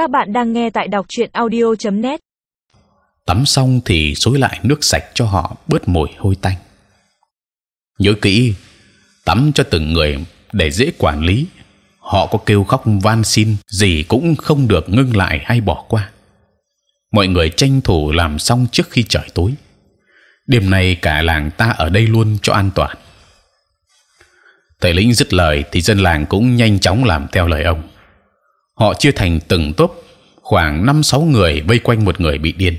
Các bạn đang nghe tại đọc truyện audio.net. Tắm xong thì xối lại nước sạch cho họ bớt mùi hôi tanh. Nhớ kỹ, tắm cho từng người để dễ quản lý. Họ có kêu khóc van xin gì cũng không được ngưng lại hay bỏ qua. Mọi người tranh thủ làm xong trước khi trời tối. Đêm nay cả làng ta ở đây luôn cho an toàn. Thầy lĩnh dứt lời thì dân làng cũng nhanh chóng làm theo lời ông. Họ chia thành từng tốp, khoảng năm sáu người vây quanh một người bị điên,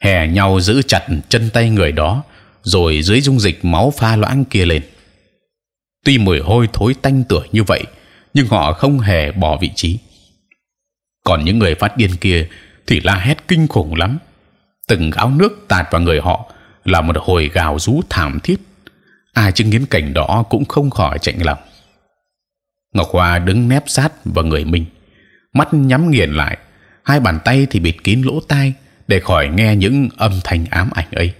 hè nhau giữ chặt chân tay người đó, rồi dưới dung dịch máu pha loãng kia lên. Tuy mùi hôi thối tanh tưởi như vậy, nhưng họ không hề bỏ vị trí. Còn những người phát điên kia thì la hét kinh khủng lắm. Từng gáo nước tạt vào người họ là một hồi gào rú thảm thiết ai chứng kiến cảnh đó cũng không khỏi chạnh lòng. Ngọc Hoa đứng nép sát vào người mình, mắt nhắm nghiền lại, hai bàn tay thì bịt kín lỗ tai để khỏi nghe những âm thanh ám ảnh ấy.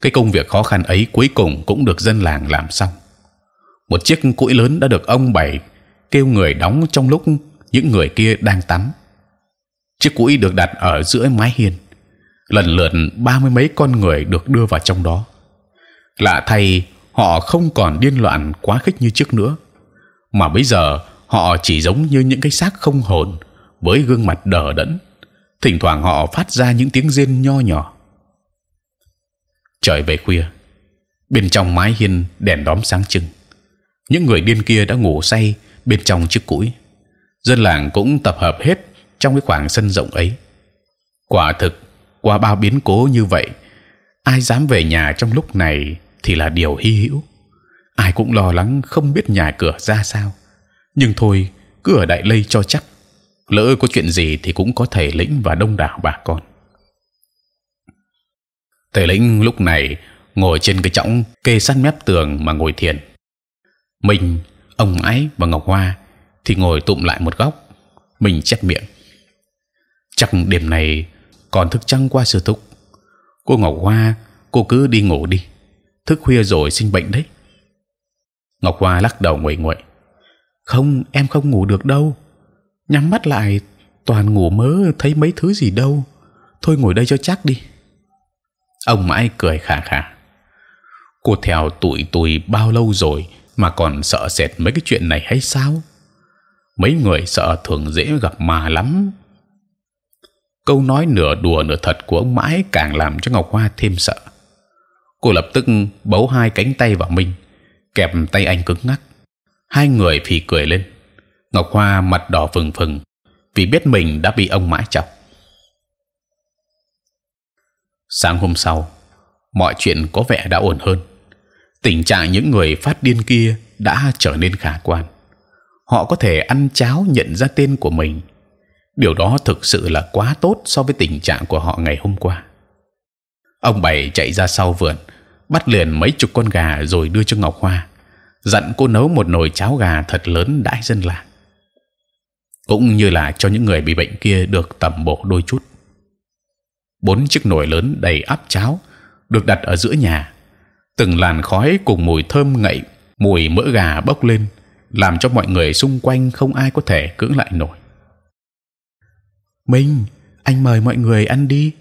Cái công việc khó khăn ấy cuối cùng cũng được dân làng làm xong. Một chiếc cũi lớn đã được ông bày kêu người đóng trong lúc những người kia đang tắm. Chiếc cũi được đặt ở giữa mái hiên. Lần lượt ba mươi mấy con người được đưa vào trong đó lạ thay họ không còn điên loạn quá khích như trước nữa. Mà bây giờ, họ chỉ giống như những cái xác không hồn, với gương mặt đờ đẫn. Thỉnh thoảng họ phát ra những tiếng rên nho nhỏ. Trời về khuya, bên trong mái hiên đèn đóm sáng trưng. Những người điên kia đã ngủ say bên trong chiếc cũi. Dân làng cũng tập hợp hết trong cái khoảng sân rộng ấy. Quả thực, qua bao biến cố như vậy, ai dám về nhà trong lúc này thì là điều hy hữu. Ai cũng lo lắng không biết nhà cửa ra sao. Nhưng thôi, cứ ở đại lây cho chắc. Lỡ có chuyện gì thì cũng có thầy lĩnh và đông đảo bà con. Thầy lĩnh lúc này ngồi trên cái chõng kê sát mép tường mà ngồi thiền. Mình, ông ái và ngọc hoa thì ngồi tụm lại một góc. Mình chép miệng. Chắc đêm này còn thức trăng qua sư thúc. Cô ngọc hoa, cô cứ đi ngủ đi thức khuya rồi sinh bệnh đấy. Ngọc hoa lắc đầu nguội nguội. Không, em không ngủ được đâu. Nhắm mắt lại, toàn ngủ mớ thấy mấy thứ gì đâu. Thôi ngồi đây cho chắc đi. Ông mãi cười khà khà. Cô theo tuổi tuổi bao lâu rồi mà còn sợ sệt mấy cái chuyện này hay sao? Mấy người sợ thường dễ gặp mà lắm. Câu nói nửa đùa nửa thật của ông mãi càng làm cho ngọc hoa thêm sợ cô lập tức bấu hai cánh tay vào mình, kẹp tay anh cứng ngắc. Hai người phì cười lên. Ngọc hoa mặt đỏ phừng phừng vì biết mình đã bị ông mãi chọc. Sáng hôm sau mọi chuyện có vẻ đã ổn hơn. Tình trạng những người phát điên kia đã trở nên khả quan. Họ có thể ăn cháo nhận ra tên của mình. Điều đó thực sự là quá tốt so với tình trạng của họ ngày hôm qua ông bảy chạy ra sau vườn, bắt liền mấy chục con gà rồi đưa cho ngọc hoa. Dặn cô nấu một nồi cháo gà thật lớn đãi dân làng. Cũng như là cho những người bị bệnh kia được tầm bổ đôi chút. Bốn chiếc nồi lớn đầy ắp cháo được đặt ở giữa nhà. Từng làn khói cùng mùi thơm ngậy, mùi mỡ gà bốc lên, làm cho mọi người xung quanh không ai có thể cưỡng lại nổi. Minh, anh mời mọi người ăn đi.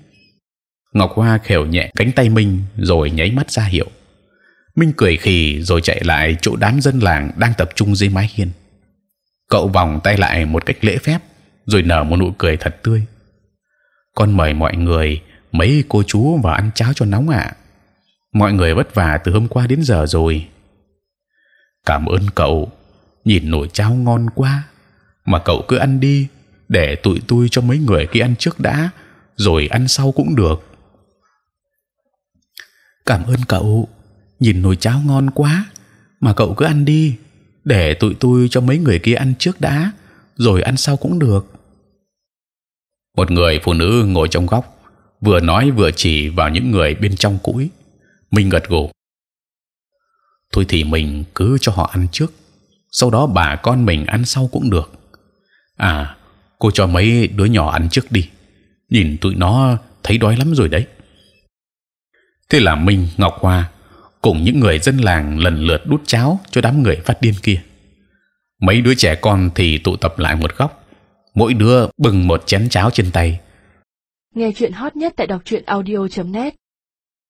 Ngọc Hoa khều nhẹ cánh tay Minh rồi nháy mắt ra hiệu. Minh cười khì rồi chạy lại chỗ đám dân làng đang tập trung dưới mái hiên. Cậu vòng tay lại một cách lễ phép rồi nở một nụ cười thật tươi. Con mời mọi người mấy cô chú vào ăn cháo cho nóng ạ. Mọi người vất vả từ hôm qua đến giờ rồi. Cảm ơn cậu. Nhìn nồi cháo ngon quá, mà cậu cứ ăn đi để tụi tôi cho mấy người kia ăn trước đã, rồi ăn sau cũng được cảm ơn cậu. Nhìn nồi cháo ngon quá, mà cậu cứ ăn đi. Để tụi tôi cho mấy người kia ăn trước đã, rồi ăn sau cũng được. Một người phụ nữ ngồi trong góc, vừa nói vừa chỉ vào những người bên trong cũi. Mình gật gù. Thôi thì mình cứ cho họ ăn trước. Sau đó bà con mình ăn sau cũng được. À cô cho mấy đứa nhỏ ăn trước đi. Nhìn tụi nó thấy đói lắm rồi đấy thế là minh, ngọc hoa cùng những người dân làng lần lượt đút cháo cho đám người phát điên kia. Mấy đứa trẻ con thì tụ tập lại một góc, mỗi đứa bưng một chén cháo trên tay. Nghe chuyện hot nhất tại đọc truyện audio.net